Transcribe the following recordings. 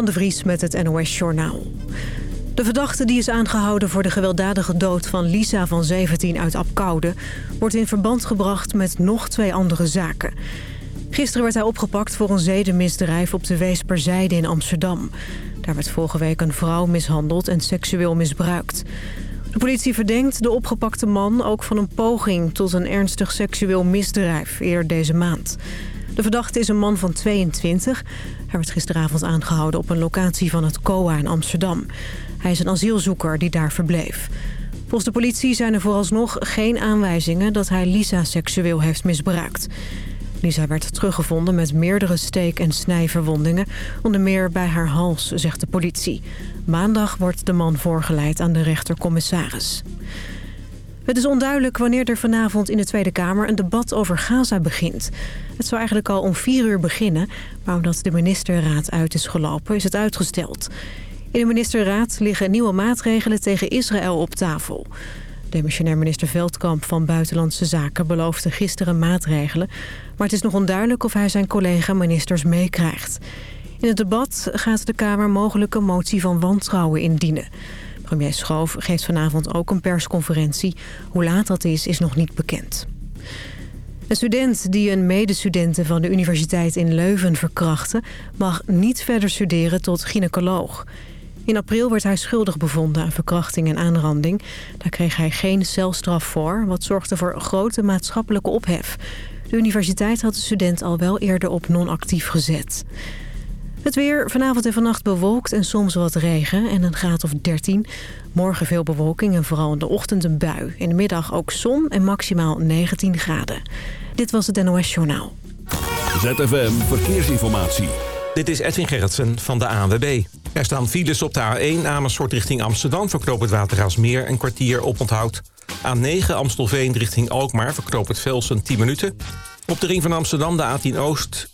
Van de Vries met het NOS Journaal. De verdachte die is aangehouden voor de gewelddadige dood van Lisa van 17 uit Apkoude... wordt in verband gebracht met nog twee andere zaken. Gisteren werd hij opgepakt voor een zedenmisdrijf op de Weesperzijde in Amsterdam. Daar werd vorige week een vrouw mishandeld en seksueel misbruikt. De politie verdenkt de opgepakte man ook van een poging tot een ernstig seksueel misdrijf eerder deze maand. De verdachte is een man van 22. Hij werd gisteravond aangehouden op een locatie van het COA in Amsterdam. Hij is een asielzoeker die daar verbleef. Volgens de politie zijn er vooralsnog geen aanwijzingen dat hij Lisa seksueel heeft misbruikt. Lisa werd teruggevonden met meerdere steek- en snijverwondingen, onder meer bij haar hals, zegt de politie. Maandag wordt de man voorgeleid aan de rechtercommissaris. Het is onduidelijk wanneer er vanavond in de Tweede Kamer een debat over Gaza begint. Het zou eigenlijk al om vier uur beginnen, maar omdat de ministerraad uit is gelopen is het uitgesteld. In de ministerraad liggen nieuwe maatregelen tegen Israël op tafel. Demissionair minister Veldkamp van Buitenlandse Zaken beloofde gisteren maatregelen... maar het is nog onduidelijk of hij zijn collega-ministers meekrijgt. In het debat gaat de Kamer mogelijk een motie van wantrouwen indienen. Premier Schoof geeft vanavond ook een persconferentie. Hoe laat dat is, is nog niet bekend. Een student die een medestudente van de universiteit in Leuven verkrachtte... mag niet verder studeren tot gynaecoloog. In april werd hij schuldig bevonden aan verkrachting en aanranding. Daar kreeg hij geen celstraf voor, wat zorgde voor grote maatschappelijke ophef. De universiteit had de student al wel eerder op non-actief gezet. Het weer vanavond en vannacht bewolkt en soms wat regen en een graad of 13. Morgen veel bewolking en vooral in de ochtend een bui. In de middag ook zon en maximaal 19 graden. Dit was het NOS Journaal. ZFM Verkeersinformatie. Dit is Edwin Gerritsen van de ANWB. Er staan files op de A1 Amersfoort richting Amsterdam... verknoop het Watergraafsmeer een kwartier op onthoud. A9 Amstelveen richting Alkmaar verknoop het Velsen 10 minuten. Op de ring van Amsterdam de A10 Oost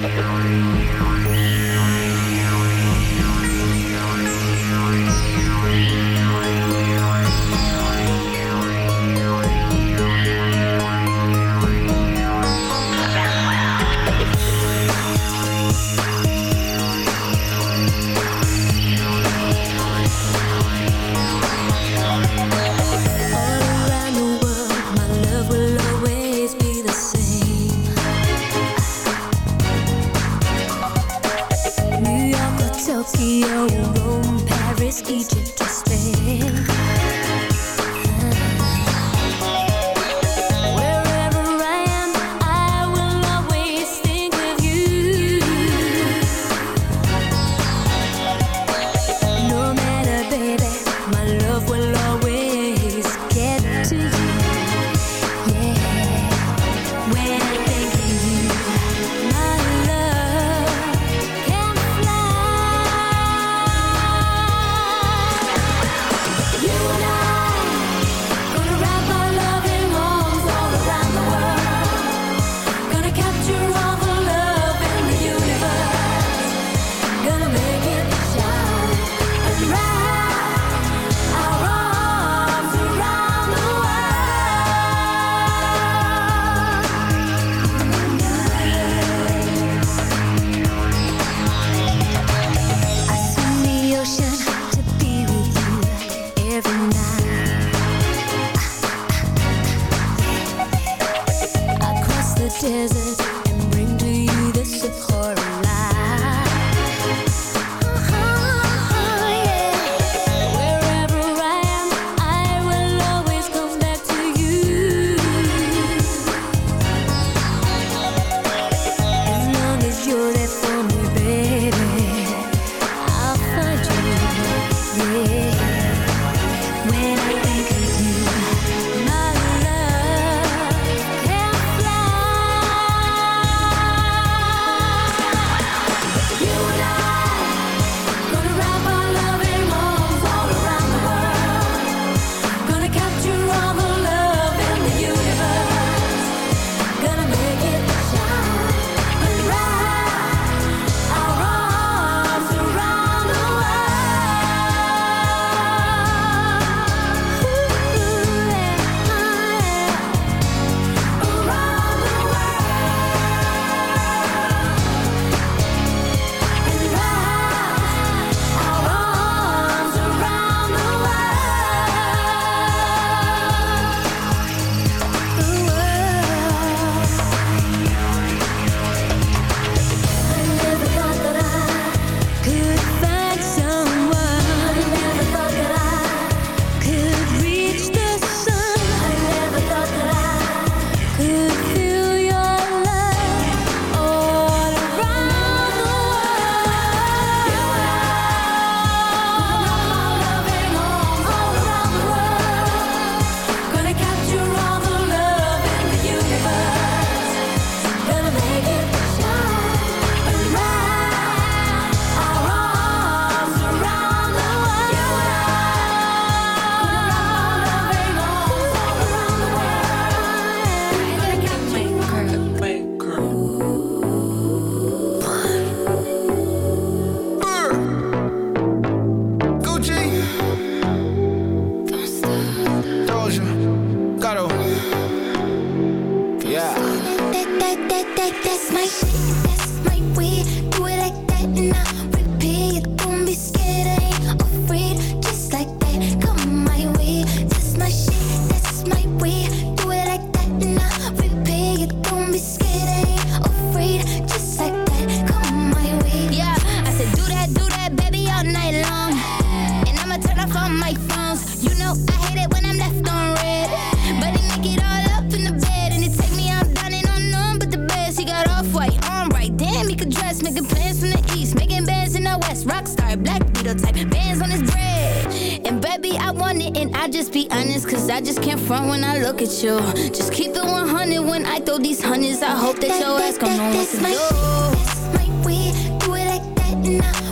Barbarian. Tokyo, Rome, Paris, Egypt, or Spain. On my phones. You know I hate it when I'm left on red. But he make it all up in the bed. And it take me out and on none but the best. He got off white, on right. Damn, he could dress. Making plans from the east. Making bands in the west. Rockstar, black beetle type. Bands on his bread. And baby, I want it. And I just be honest. Cause I just can't front when I look at you. Just keep it 100 when I throw these hundreds. I hope that your ass gon' know what to my do. that's my way. Do it like that I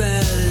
bed.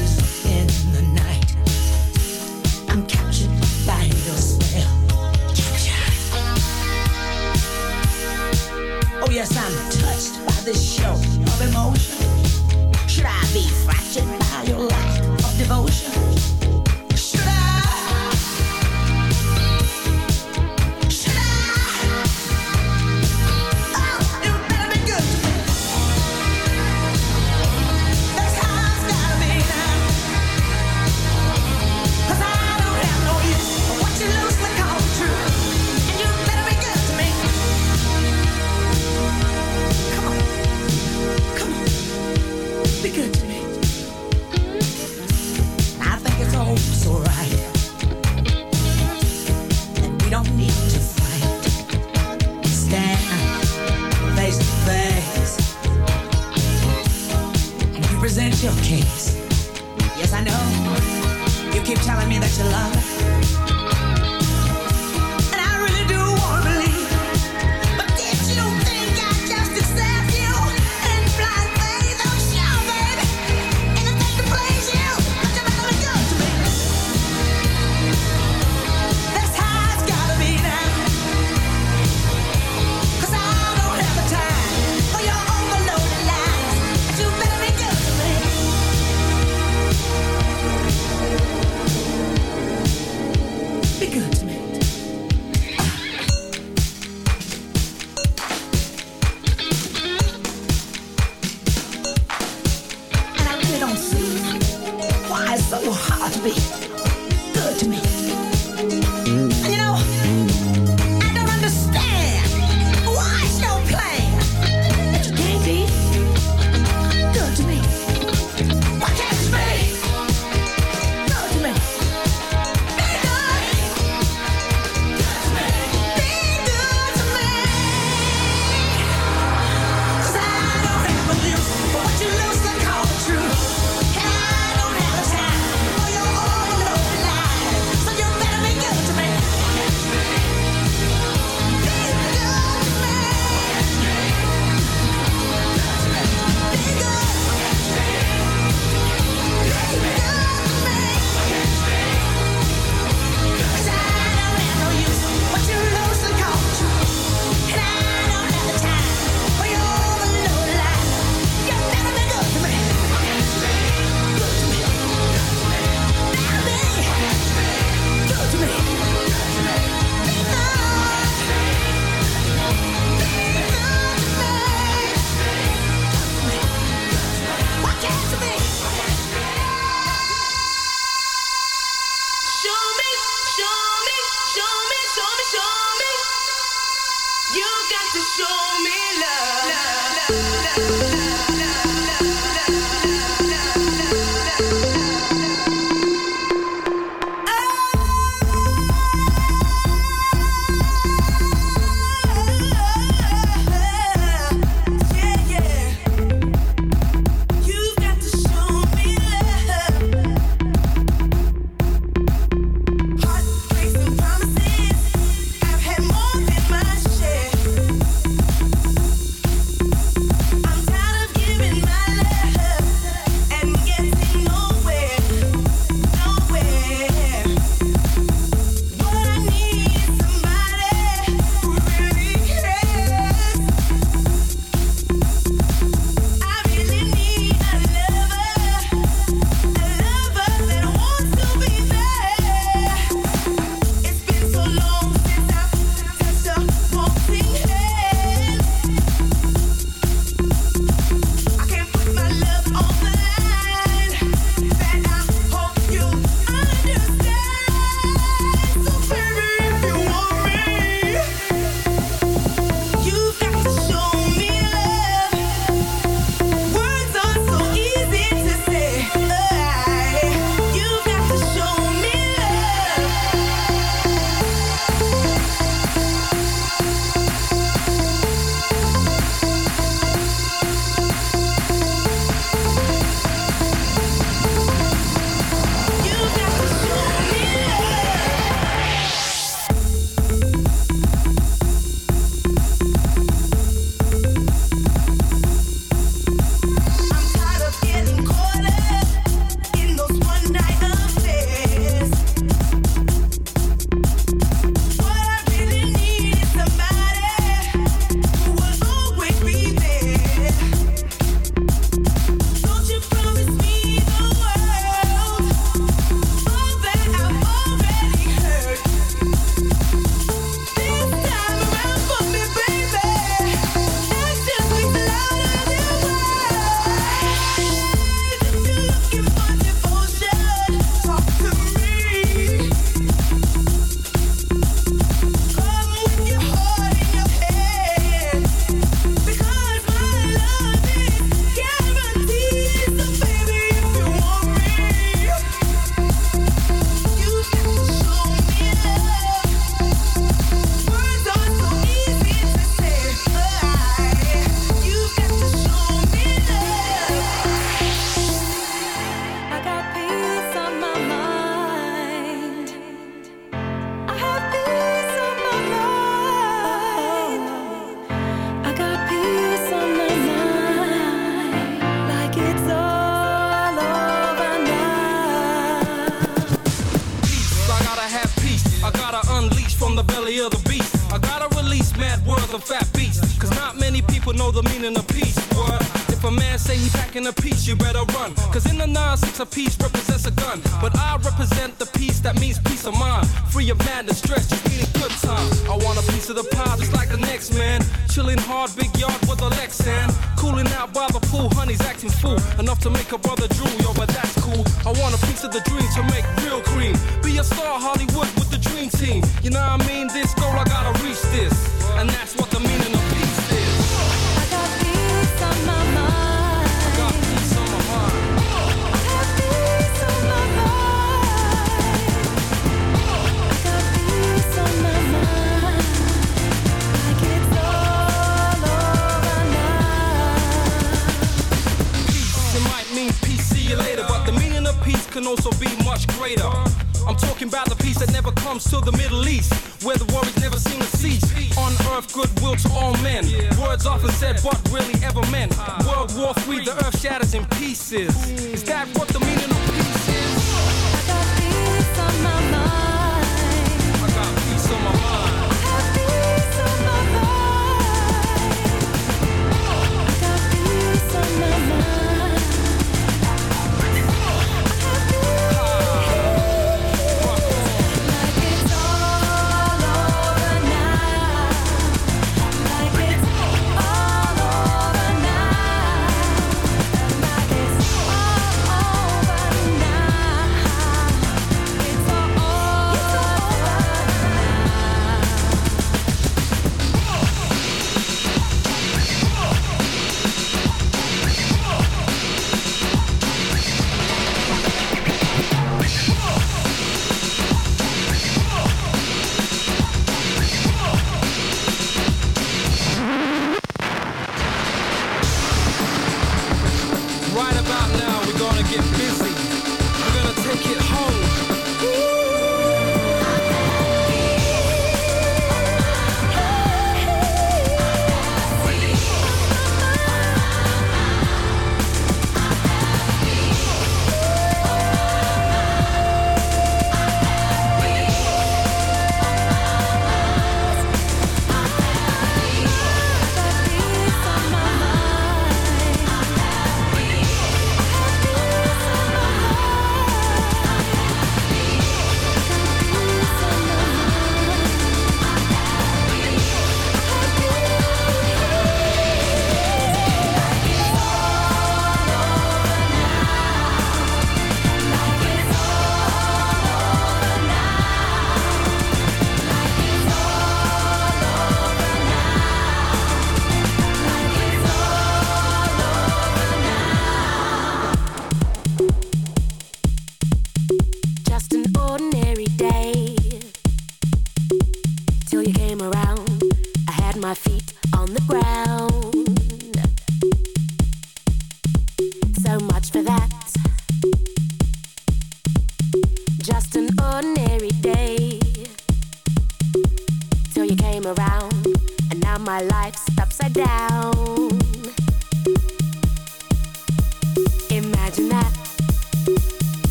9-6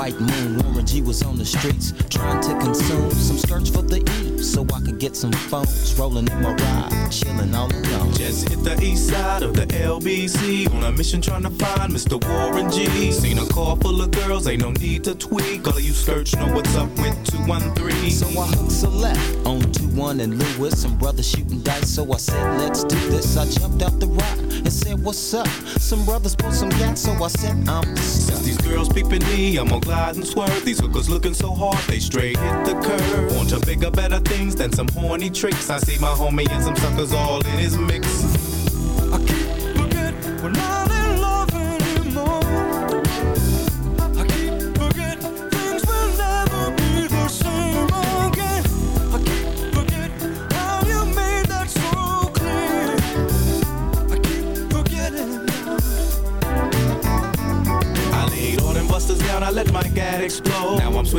white moon. Warren G was on the streets trying to consume some skirts for the E so I could get some phones rolling in my ride, chilling all alone. Just hit the east side of the LBC on a mission trying to find Mr. Warren G. Seen a car full of girls, ain't no need to tweak. All of you search know what's up with 213. So I hooked a left on 2-1 and Lewis. Some brothers shooting dice, so I said, let's do this. I jumped out the rock and said, what's up? Some brothers pulled some gas, so I said, I'm Since these girls peeping me, I'm gonna glide and swerve. These hookers looking so hard, they straight hit the curve. Want to bigger, better things than some horny tricks. I see my homie and some suckers all in his mix.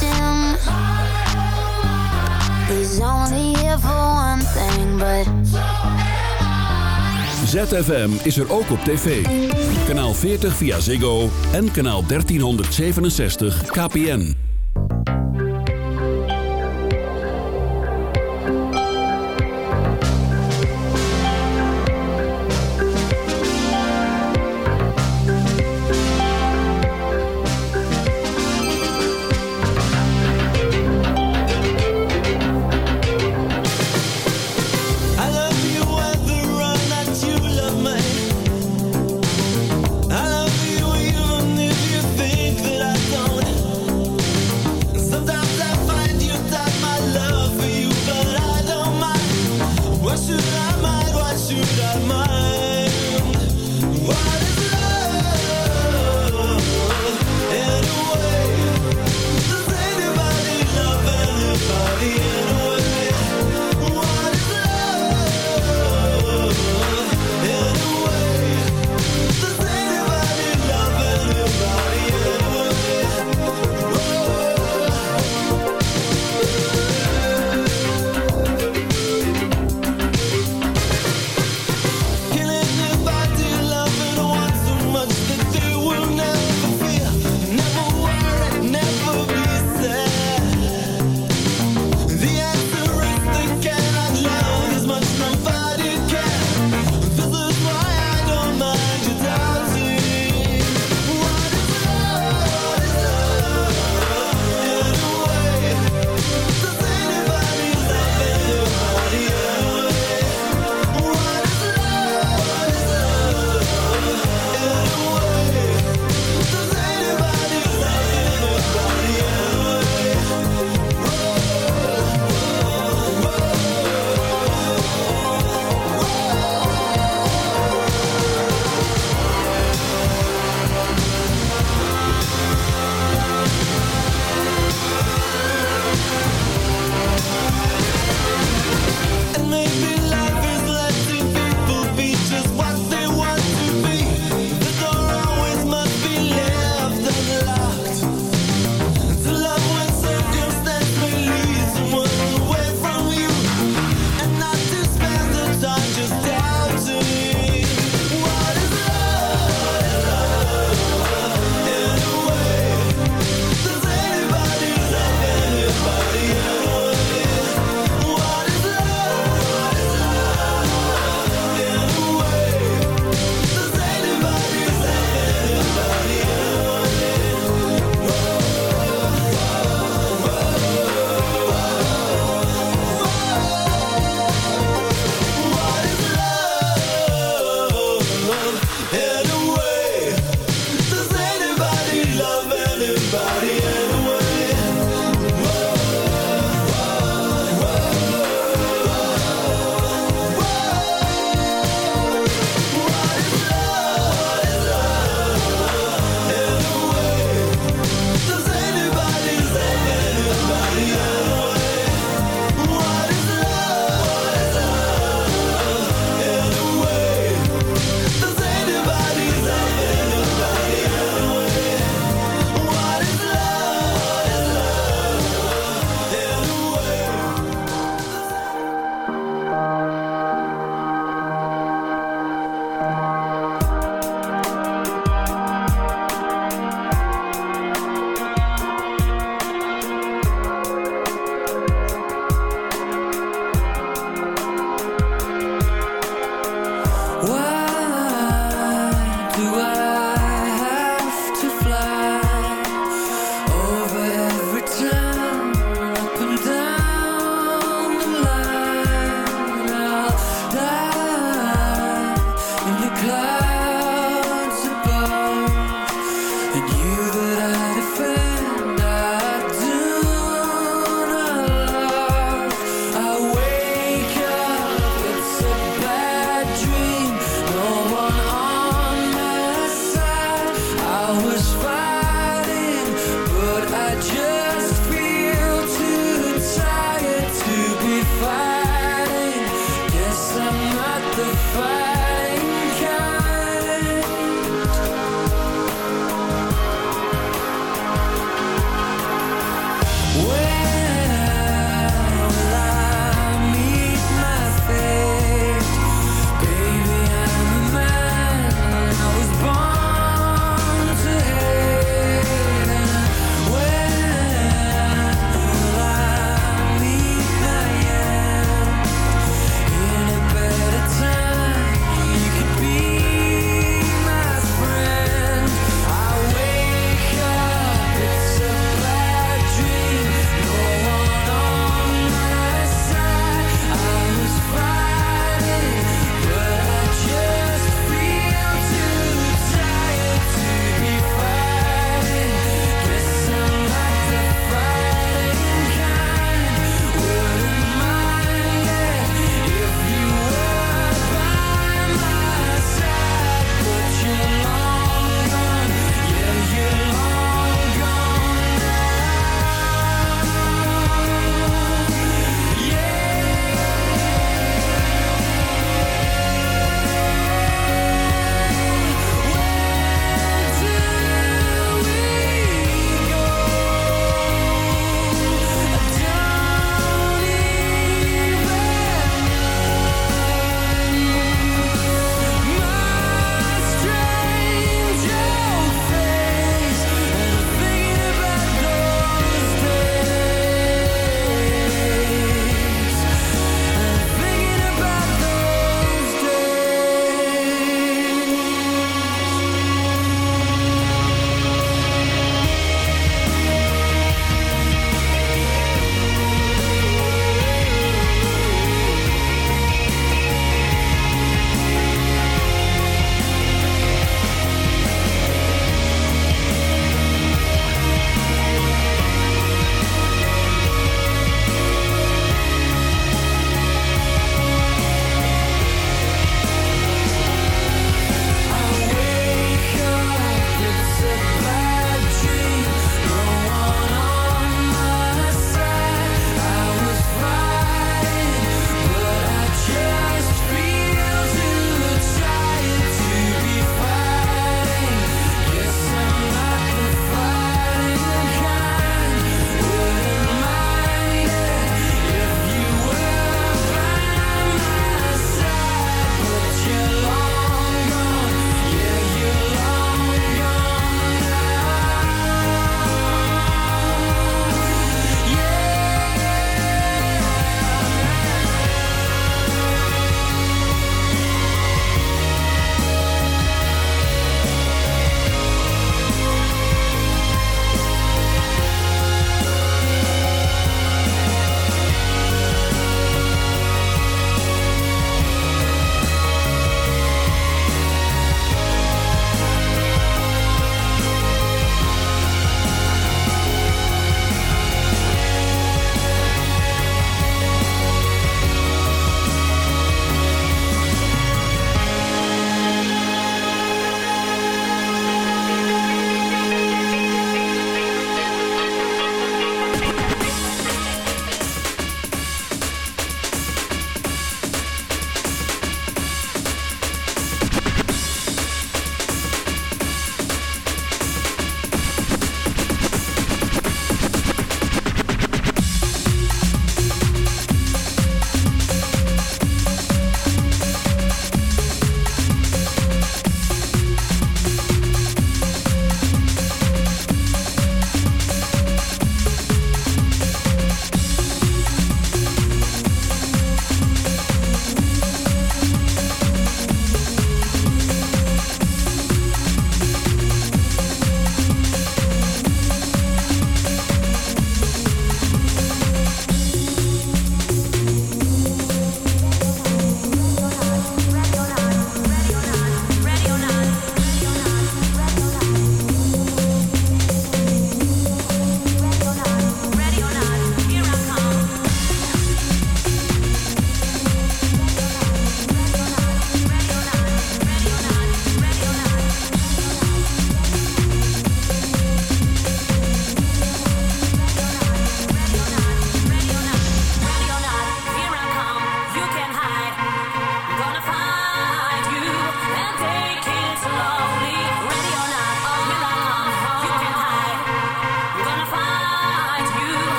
Him. Only one thing, but. ZFM is er ook op tv. Kanaal 40 via Ziggo en kanaal 1367 KPN.